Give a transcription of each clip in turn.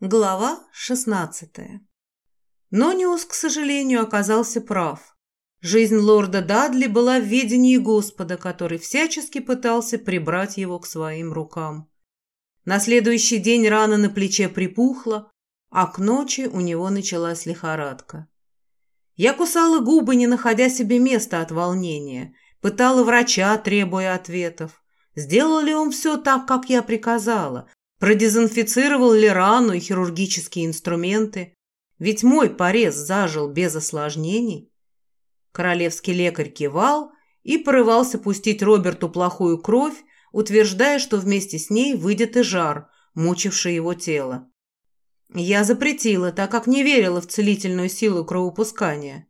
Глава 16 Нониус, к сожалению, оказался прав. Жизнь лорда Дадли была в ведении Господа, который всячески пытался прибрать его к своим рукам. На следующий день рана на плече припухла, а к ночи у него началась лихорадка. Я кусала губы, не находя себе места от волнения, пытала врача, требуя ответов. Сделал ли он все так, как я приказала? Продезинфицировал ли рану и хирургические инструменты? Ведь мой порез зажил без осложнений. Королевский лекарь кивал и порывался пустить Роберту плохую кровь, утверждая, что вместе с ней выйдет и жар, мучивший его тело. Я запретила, так как не верила в целительную силу кровопускания.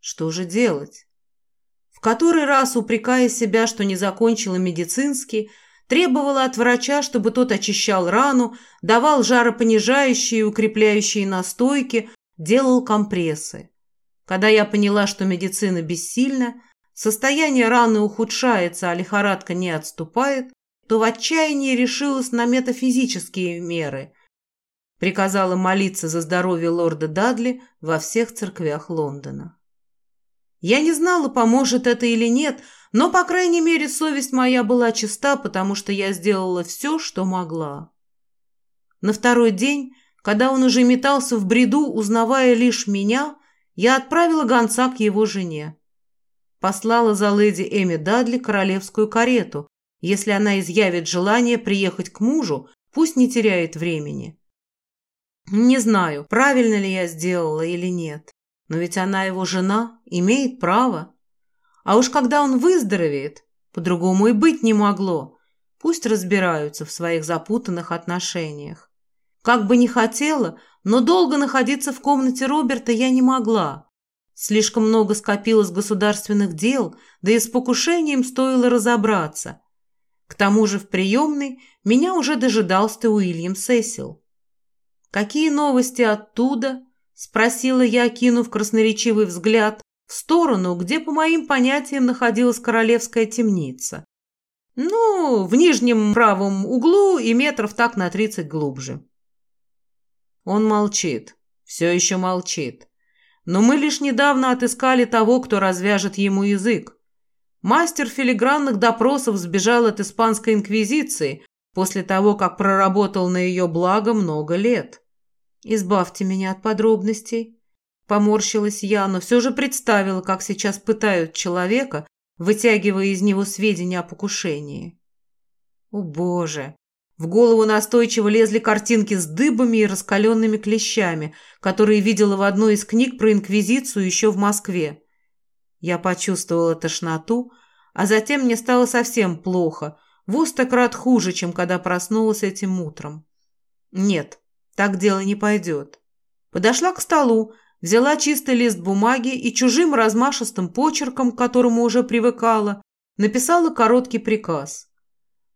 Что же делать? В который раз, упрекая себя, что не закончила медицинский, Требовала от врача, чтобы тот очищал рану, давал жаропонижающие и укрепляющие настойки, делал компрессы. Когда я поняла, что медицина бессильна, состояние раны ухудшается, а лихорадка не отступает, то в отчаянии решилась на метафизические меры. Приказала молиться за здоровье лорда Дадли во всех церквях Лондона. Я не знала, поможет это или нет, но, по крайней мере, совесть моя была чиста, потому что я сделала все, что могла. На второй день, когда он уже метался в бреду, узнавая лишь меня, я отправила гонца к его жене. Послала за леди Эми Дадли королевскую карету. Если она изъявит желание приехать к мужу, пусть не теряет времени. Не знаю, правильно ли я сделала или нет, но ведь она его жена, имеет право. А уж когда он выздоровеет, по-другому и быть не могло. Пусть разбираются в своих запутанных отношениях. Как бы ни хотела, но долго находиться в комнате Роберта я не могла. Слишком много скопилось государственных дел, да и с покушением стоило разобраться. К тому же в приемной меня уже дожидался Уильям Сесил. «Какие новости оттуда?» – спросила я, кинув красноречивый взгляд в сторону, где, по моим понятиям, находилась королевская темница. Ну, в нижнем правом углу и метров так на тридцать глубже. Он молчит, все еще молчит. Но мы лишь недавно отыскали того, кто развяжет ему язык. Мастер филигранных допросов сбежал от испанской инквизиции после того, как проработал на ее благо много лет. Избавьте меня от подробностей. Поморщилась я, но все же представила, как сейчас пытают человека, вытягивая из него сведения о покушении. О боже! В голову настойчиво лезли картинки с дыбами и раскаленными клещами, которые видела в одной из книг про Инквизицию еще в Москве. Я почувствовала тошноту, а затем мне стало совсем плохо, в устократ хуже, чем когда проснулась этим утром. Нет, так дело не пойдет. Подошла к столу, взяла чистый лист бумаги и чужим размашистым почерком, к которому уже привыкала, написала короткий приказ.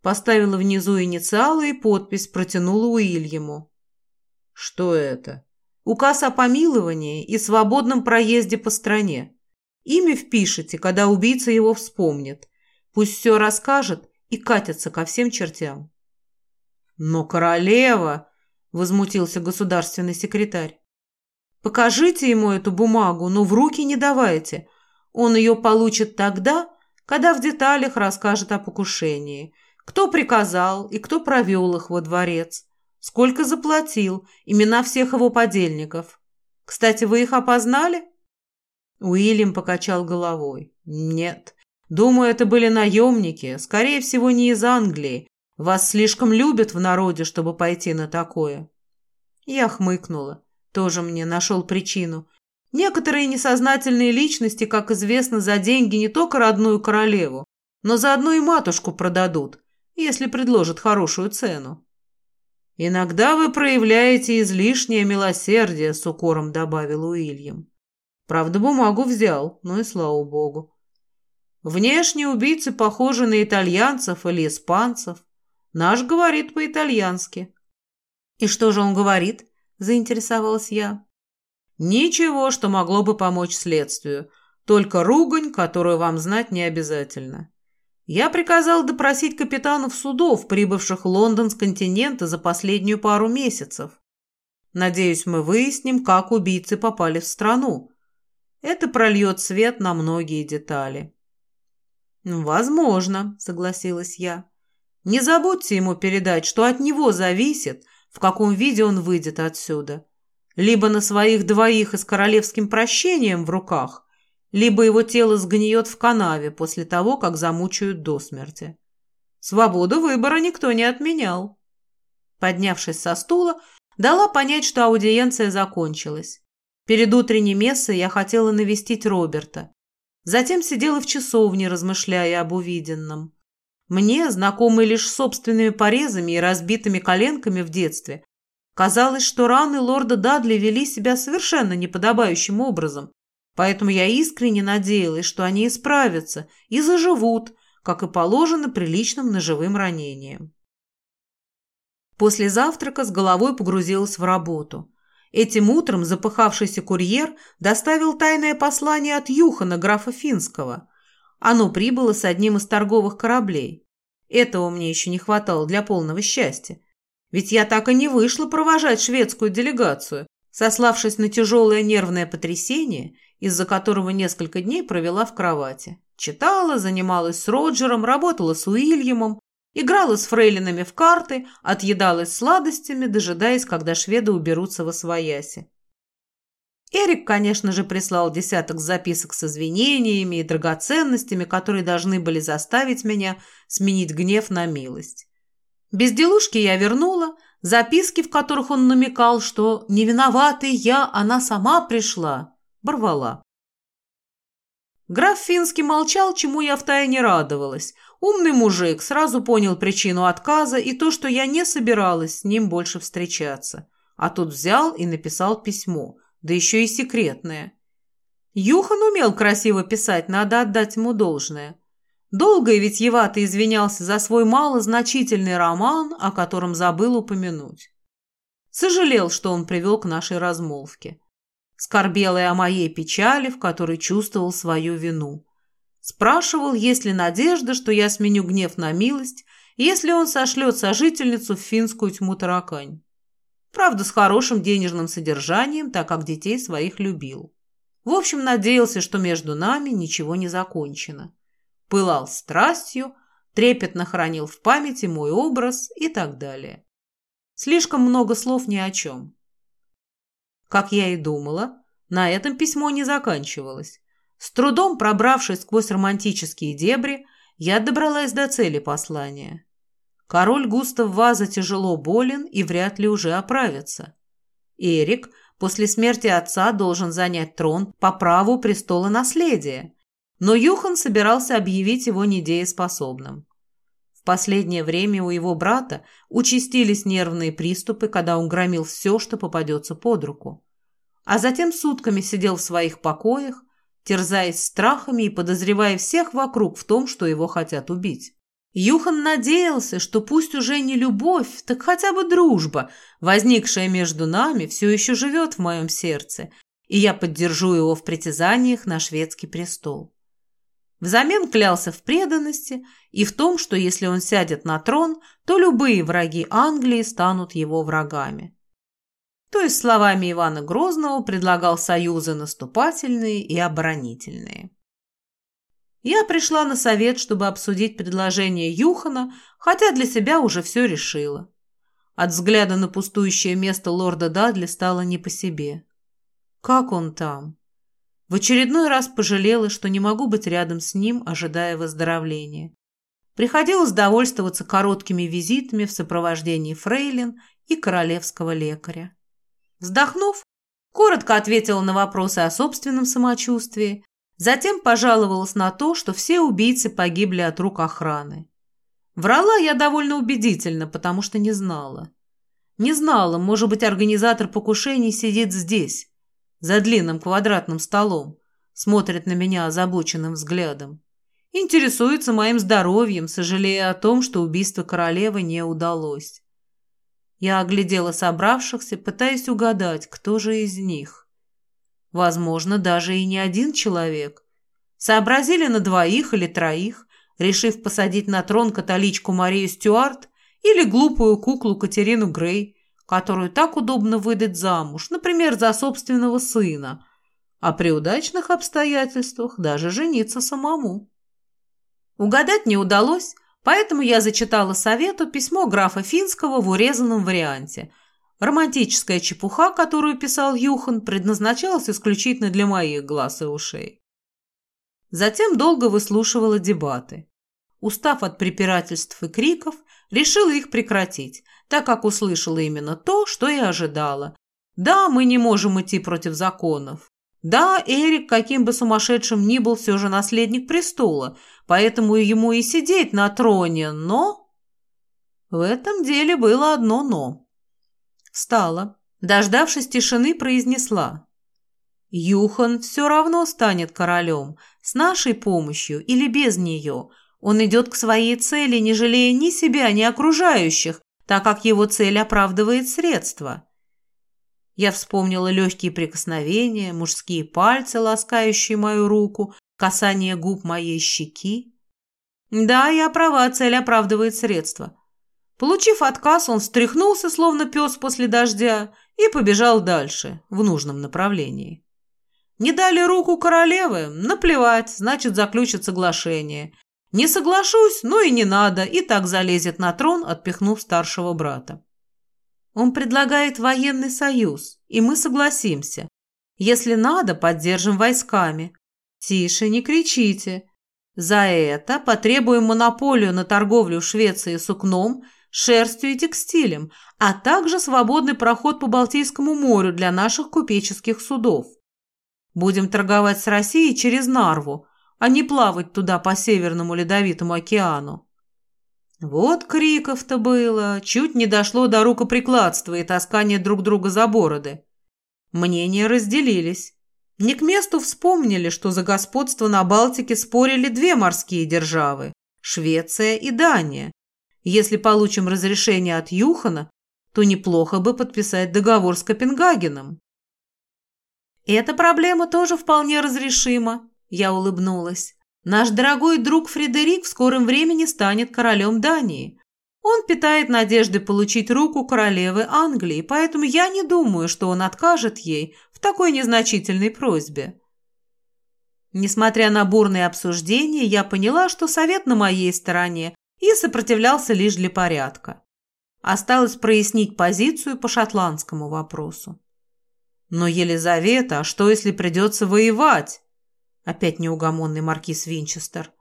Поставила внизу инициалы и подпись, протянула Уильяму. «Что это?» «Указ о помиловании и свободном проезде по стране. Имя впишите, когда убийца его вспомнит. Пусть все расскажет и катится ко всем чертям». «Но королева!» – возмутился государственный секретарь. Покажите ему эту бумагу, но в руки не давайте. Он ее получит тогда, когда в деталях расскажет о покушении. Кто приказал и кто провел их во дворец. Сколько заплатил, имена всех его подельников. Кстати, вы их опознали? Уильям покачал головой. Нет. Думаю, это были наемники. Скорее всего, не из Англии. Вас слишком любят в народе, чтобы пойти на такое. Я хмыкнула. Тоже мне нашел причину. Некоторые несознательные личности, как известно, за деньги не только родную королеву, но заодно и матушку продадут, если предложат хорошую цену. «Иногда вы проявляете излишнее милосердие», — с укором добавил Уильям. Правда, бумагу взял, ну и слава богу. Внешне убийцы похожи на итальянцев или испанцев. Наш говорит по-итальянски. И что же он говорит? Заинтересовалась я. Ничего, что могло бы помочь следствию. Только ругань, которую вам знать не обязательно. Я приказал допросить капитанов судов, прибывших в Лондон с континента за последнюю пару месяцев. Надеюсь, мы выясним, как убийцы попали в страну. Это прольет свет на многие детали». «Возможно», — согласилась я. «Не забудьте ему передать, что от него зависит, в каком виде он выйдет отсюда. Либо на своих двоих и с королевским прощением в руках, либо его тело сгниет в канаве после того, как замучают до смерти. Свободу выбора никто не отменял». Поднявшись со стула, дала понять, что аудиенция закончилась. Перед утренней мессой я хотела навестить Роберта. Затем сидела в часовне, размышляя об увиденном. Мне, знакомой лишь собственными порезами и разбитыми коленками в детстве, казалось, что раны лорда Дадли вели себя совершенно неподобающим образом, поэтому я искренне надеялась, что они исправятся и заживут, как и положено приличным ножевым ранениям. После завтрака с головой погрузилась в работу. Этим утром запыхавшийся курьер доставил тайное послание от Юхана, графа Финского. Оно прибыло с одним из торговых кораблей. Этого мне еще не хватало для полного счастья. Ведь я так и не вышла провожать шведскую делегацию, сославшись на тяжелое нервное потрясение, из-за которого несколько дней провела в кровати. Читала, занималась с Роджером, работала с Уильямом, Играла с фрейлинами в карты, отъедалась сладостями, дожидаясь, когда шведы уберутся во свояси. Эрик, конечно же, прислал десяток записок с извинениями и драгоценностями, которые должны были заставить меня сменить гнев на милость. Безделушки я вернула, записки, в которых он намекал, что не виноватый я, она сама пришла, борвала. Граф Финский молчал, чему я втайне радовалась – Умный мужик сразу понял причину отказа и то, что я не собиралась с ним больше встречаться. А тут взял и написал письмо, да еще и секретное. Юхан умел красиво писать, надо отдать ему должное. Долго и витьевато извинялся за свой малозначительный роман, о котором забыл упомянуть. Сожалел, что он привел к нашей размолвке. Скорбел и о моей печали, в которой чувствовал свою вину. Спрашивал, есть ли надежда, что я сменю гнев на милость, если он сошлет сожительницу в финскую тьму таракань. Правда, с хорошим денежным содержанием, так как детей своих любил. В общем, надеялся, что между нами ничего не закончено. Пылал страстью, трепетно хранил в памяти мой образ и так далее. Слишком много слов ни о чем. Как я и думала, на этом письмо не заканчивалось. С трудом пробравшись сквозь романтические дебри, я добралась до цели послания. Король Густав Ваза тяжело болен и вряд ли уже оправится. Эрик после смерти отца должен занять трон по праву престола наследия, но Юхан собирался объявить его недееспособным. В последнее время у его брата участились нервные приступы, когда он громил все, что попадется под руку. А затем сутками сидел в своих покоях, терзаясь страхами и подозревая всех вокруг в том, что его хотят убить. Юхан надеялся, что пусть уже не любовь, так хотя бы дружба, возникшая между нами, все еще живет в моем сердце, и я поддержу его в притязаниях на шведский престол. Взамен клялся в преданности и в том, что если он сядет на трон, то любые враги Англии станут его врагами то есть словами Ивана Грозного предлагал союзы наступательные и оборонительные. Я пришла на совет, чтобы обсудить предложение Юхана, хотя для себя уже все решила. От взгляда на пустующее место лорда Дадли стало не по себе. Как он там? В очередной раз пожалела, что не могу быть рядом с ним, ожидая выздоровления. Приходилось довольствоваться короткими визитами в сопровождении фрейлин и королевского лекаря. Вздохнув, коротко ответила на вопросы о собственном самочувствии, затем пожаловалась на то, что все убийцы погибли от рук охраны. Врала я довольно убедительно, потому что не знала. Не знала, может быть, организатор покушений сидит здесь, за длинным квадратным столом, смотрит на меня озабоченным взглядом. Интересуется моим здоровьем, сожалея о том, что убийство королевы не удалось. Я оглядела собравшихся, пытаясь угадать, кто же из них. Возможно, даже и не один человек. Сообразили на двоих или троих, решив посадить на трон католичку Марию Стюарт или глупую куклу Катерину Грей, которую так удобно выдать замуж, например, за собственного сына, а при удачных обстоятельствах даже жениться самому. Угадать не удалось, поэтому я зачитала совету письмо графа Финского в урезанном варианте. Романтическая чепуха, которую писал Юхан, предназначалась исключительно для моих глаз и ушей. Затем долго выслушивала дебаты. Устав от препирательств и криков, решила их прекратить, так как услышала именно то, что и ожидала. Да, мы не можем идти против законов. Да, Эрик, каким бы сумасшедшим ни был, все же наследник престола, поэтому ему и сидеть на троне, но... В этом деле было одно «но». Встала, дождавшись тишины, произнесла. Юхан все равно станет королем, с нашей помощью или без нее. Он идет к своей цели, не жалея ни себя, ни окружающих, так как его цель оправдывает средства. Я вспомнила легкие прикосновения, мужские пальцы, ласкающие мою руку, касание губ моей щеки. Да, я права, цель оправдывает средства. Получив отказ, он встряхнулся, словно пес после дождя, и побежал дальше, в нужном направлении. Не дали руку королевы? Наплевать, значит, заключат соглашение. Не соглашусь, ну и не надо, и так залезет на трон, отпихнув старшего брата. Он предлагает военный союз, и мы согласимся. Если надо, поддержим войсками. Тише, не кричите. За это потребуем монополию на торговлю в Швеции сукном, шерстью и текстилем, а также свободный проход по Балтийскому морю для наших купеческих судов. Будем торговать с Россией через Нарву, а не плавать туда по Северному Ледовитому океану. Вот криков-то было, чуть не дошло до рукоприкладства и таскания друг друга за бороды. Мнения разделились. Не к месту вспомнили, что за господство на Балтике спорили две морские державы – Швеция и Дания. Если получим разрешение от Юхана, то неплохо бы подписать договор с Копенгагеном. Эта проблема тоже вполне разрешима, я улыбнулась. Наш дорогой друг Фредерик в скором времени станет королем Дании. Он питает надежды получить руку королевы Англии, поэтому я не думаю, что он откажет ей в такой незначительной просьбе. Несмотря на бурные обсуждения, я поняла, что совет на моей стороне и сопротивлялся лишь для порядка. Осталось прояснить позицию по шотландскому вопросу. Но, Елизавета, а что, если придется воевать? Опять неугомонный маркиз Винчестер.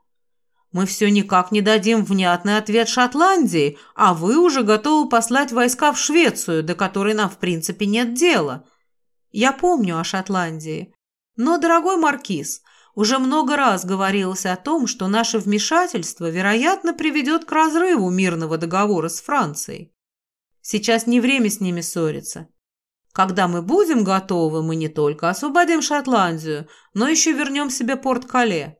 Мы все никак не дадим внятный ответ Шотландии, а вы уже готовы послать войска в Швецию, до которой нам в принципе нет дела. Я помню о Шотландии. Но, дорогой маркиз, уже много раз говорилось о том, что наше вмешательство, вероятно, приведет к разрыву мирного договора с Францией. Сейчас не время с ними ссориться. Когда мы будем готовы, мы не только освободим Шотландию, но еще вернем себе Порт-Кале.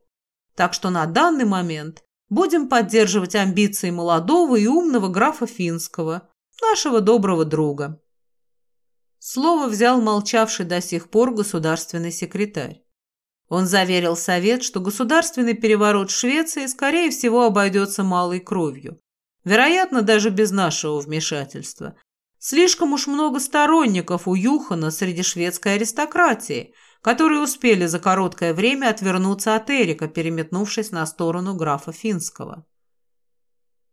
Так что на данный момент будем поддерживать амбиции молодого и умного графа Финского, нашего доброго друга. Слово взял молчавший до сих пор государственный секретарь. Он заверил Совет, что государственный переворот Швеции, скорее всего, обойдется малой кровью. Вероятно, даже без нашего вмешательства, Слишком уж много сторонников у Юхана среди шведской аристократии, которые успели за короткое время отвернуться от Эрика, переметнувшись на сторону графа Финского.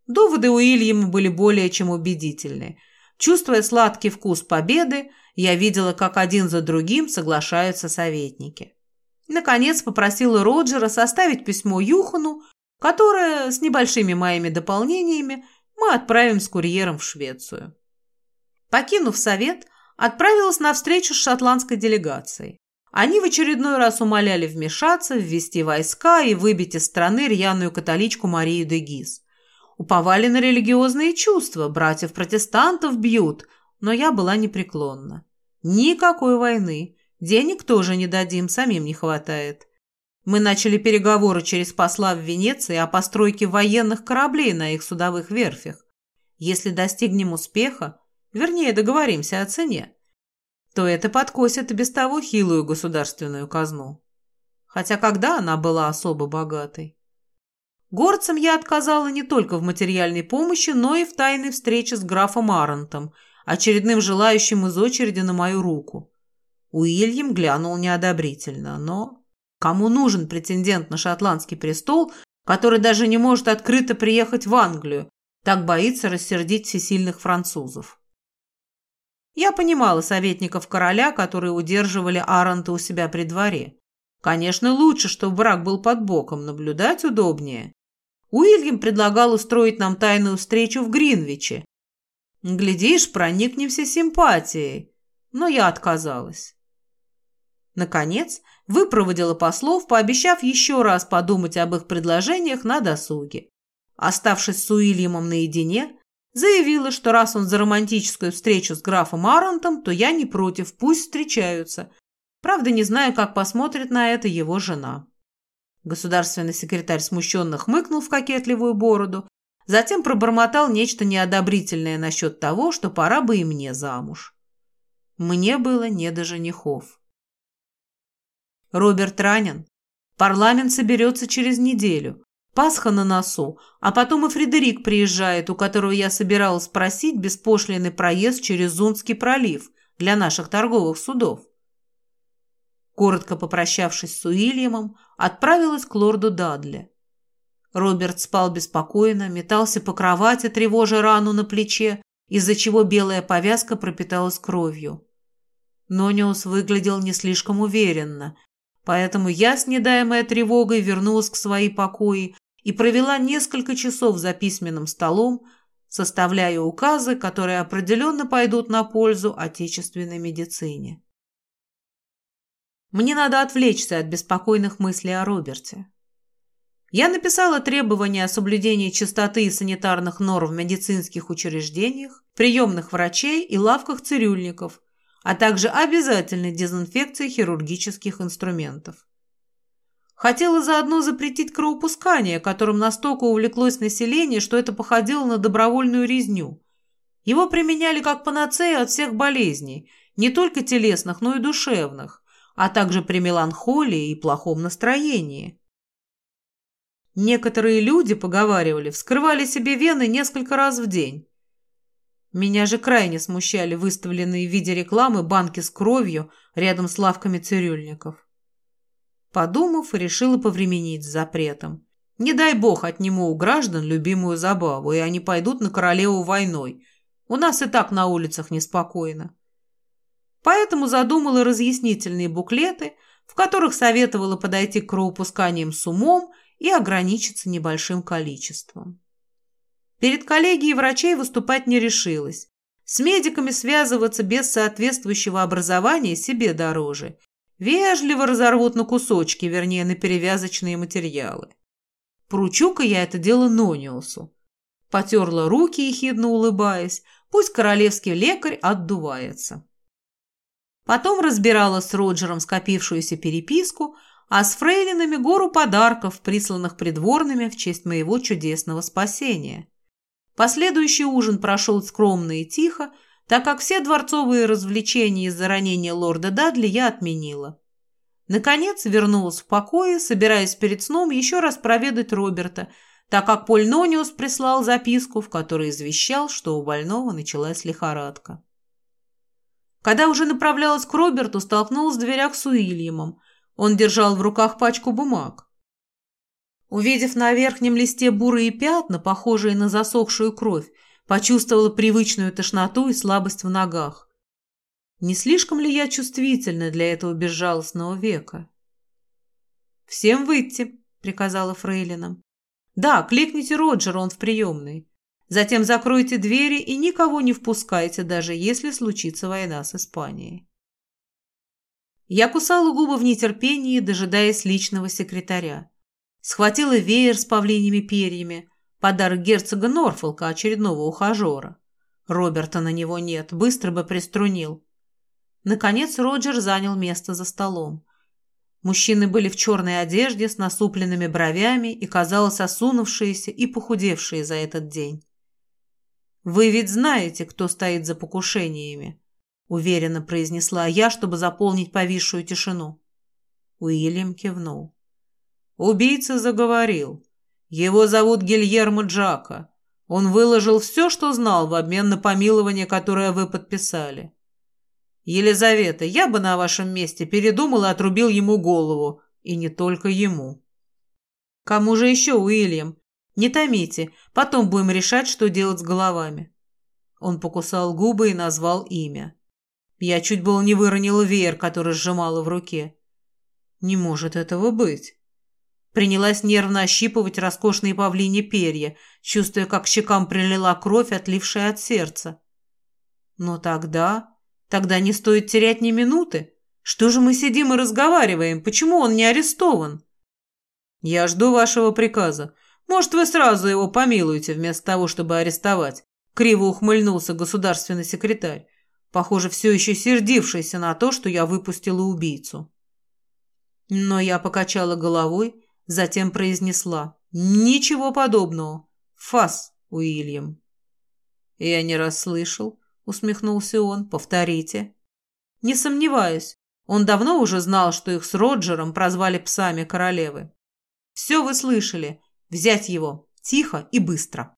Доводы Уильяма были более чем убедительны. Чувствуя сладкий вкус победы, я видела, как один за другим соглашаются советники. Наконец попросила Роджера составить письмо Юхану, которое с небольшими моими дополнениями мы отправим с курьером в Швецию. Покинув совет, отправилась на встречу с шотландской делегацией. Они в очередной раз умоляли вмешаться, ввести войска и выбить из страны рьяную католичку Марию де Гиз. Уповали на религиозные чувства, братьев-протестантов бьют, но я была непреклонна. Никакой войны, денег тоже не дадим, самим не хватает. Мы начали переговоры через посла в Венеции о постройке военных кораблей на их судовых верфях. Если достигнем успеха, вернее, договоримся о цене, то это подкосит без того хилую государственную казну. Хотя когда она была особо богатой? Горцам я отказала не только в материальной помощи, но и в тайной встрече с графом Арентом, очередным желающим из очереди на мою руку. Уильям глянул неодобрительно, но кому нужен претендент на шотландский престол, который даже не может открыто приехать в Англию, так боится рассердить всесильных французов? Я понимала советников короля, которые удерживали Аранта у себя при дворе. Конечно, лучше, чтобы брак был под боком, наблюдать удобнее. Уильям предлагал устроить нам тайную встречу в Гринвиче. Глядишь, проникнемся симпатией. Но я отказалась. Наконец, выпроводила послов, пообещав еще раз подумать об их предложениях на досуге. Оставшись с Уильямом наедине, заявила, что раз он за романтическую встречу с графом Арантом, то я не против, пусть встречаются. Правда, не знаю, как посмотрит на это его жена. Государственный секретарь смущенно хмыкнул в кокетливую бороду, затем пробормотал нечто неодобрительное насчет того, что пора бы и мне замуж. Мне было не до женихов. Роберт ранен. Парламент соберется через неделю. Пасха на носу, а потом и Фредерик приезжает, у которого я собиралась спросить беспошлиный проезд через Зунский пролив для наших торговых судов. Коротко попрощавшись с Уильямом, отправилась к лорду Дадли. Роберт спал беспокойно, метался по кровати, тревожа рану на плече, из-за чего белая повязка пропиталась кровью. Нониус выглядел не слишком уверенно, Поэтому я, снедаемая тревогой, вернулась к своей покои и провела несколько часов за письменным столом, составляя указы, которые определенно пойдут на пользу отечественной медицине. Мне надо отвлечься от беспокойных мыслей о Роберте. Я написала требования о соблюдении чистоты и санитарных норм в медицинских учреждениях, приемных врачей и лавках цирюльников, а также обязательной дезинфекции хирургических инструментов. Хотела заодно запретить кровопускание, которым настолько увлеклось население, что это походило на добровольную резню. Его применяли как панацею от всех болезней, не только телесных, но и душевных, а также при меланхолии и плохом настроении. Некоторые люди, поговаривали, вскрывали себе вены несколько раз в день, меня же крайне смущали выставленные в виде рекламы банки с кровью рядом с лавками цирюльников. Подумав, решила повременить с запретом. Не дай бог отниму у граждан любимую забаву, и они пойдут на королеву войной. У нас и так на улицах неспокойно. Поэтому задумала разъяснительные буклеты, в которых советовала подойти к кровопусканиям с умом и ограничиться небольшим количеством. Перед коллегией врачей выступать не решилась. С медиками связываться без соответствующего образования себе дороже. Вежливо разорвут на кусочки, вернее, на перевязочные материалы. Поручу-ка я это дело Нониусу. Потерла руки, ехидно улыбаясь. Пусть королевский лекарь отдувается. Потом разбирала с Роджером скопившуюся переписку, а с фрейлинами гору подарков, присланных придворными в честь моего чудесного спасения. Последующий ужин прошел скромно и тихо, так как все дворцовые развлечения из-за ранения лорда Дадли я отменила. Наконец вернулась в покое, собираясь перед сном еще раз проведать Роберта, так как Поль Нониус прислал записку, в которой извещал, что у больного началась лихорадка. Когда уже направлялась к Роберту, столкнулась в дверях с Уильямом. Он держал в руках пачку бумаг. Увидев на верхнем листе бурые пятна, похожие на засохшую кровь, почувствовала привычную тошноту и слабость в ногах. Не слишком ли я чувствительна для этого безжалостного века? «Всем выйти», — приказала Фрейлина. «Да, кликните Роджера, он в приемной. Затем закройте двери и никого не впускайте, даже если случится война с Испанией». Я кусала губы в нетерпении, дожидаясь личного секретаря. Схватила веер с павлиньими перьями, подарок герцога Норфолка, очередного ухажера. Роберта на него нет, быстро бы приструнил. Наконец Роджер занял место за столом. Мужчины были в черной одежде с насупленными бровями и, казалось, осунувшиеся и похудевшие за этот день. «Вы ведь знаете, кто стоит за покушениями», — уверенно произнесла я, чтобы заполнить повисшую тишину. Уильям кивнул. Убийца заговорил. Его зовут Гильермо Джака. Он выложил все, что знал, в обмен на помилование, которое вы подписали. Елизавета, я бы на вашем месте передумал и отрубил ему голову. И не только ему. Кому же еще, Уильям? Не томите, потом будем решать, что делать с головами. Он покусал губы и назвал имя. Я чуть было не выронила веер, который сжимала в руке. Не может этого быть. Принялась нервно ощипывать роскошные павлини перья, чувствуя, как щекам прилила кровь, отлившая от сердца. Но тогда... Тогда не стоит терять ни минуты. Что же мы сидим и разговариваем? Почему он не арестован? Я жду вашего приказа. Может, вы сразу его помилуете, вместо того, чтобы арестовать. Криво ухмыльнулся государственный секретарь, похоже, все еще сердившийся на то, что я выпустила убийцу. Но я покачала головой, затем произнесла «Ничего подобного. Фас, Уильям». «Я не расслышал», — усмехнулся он. «Повторите». «Не сомневаюсь. Он давно уже знал, что их с Роджером прозвали псами королевы. Все вы слышали. Взять его. Тихо и быстро».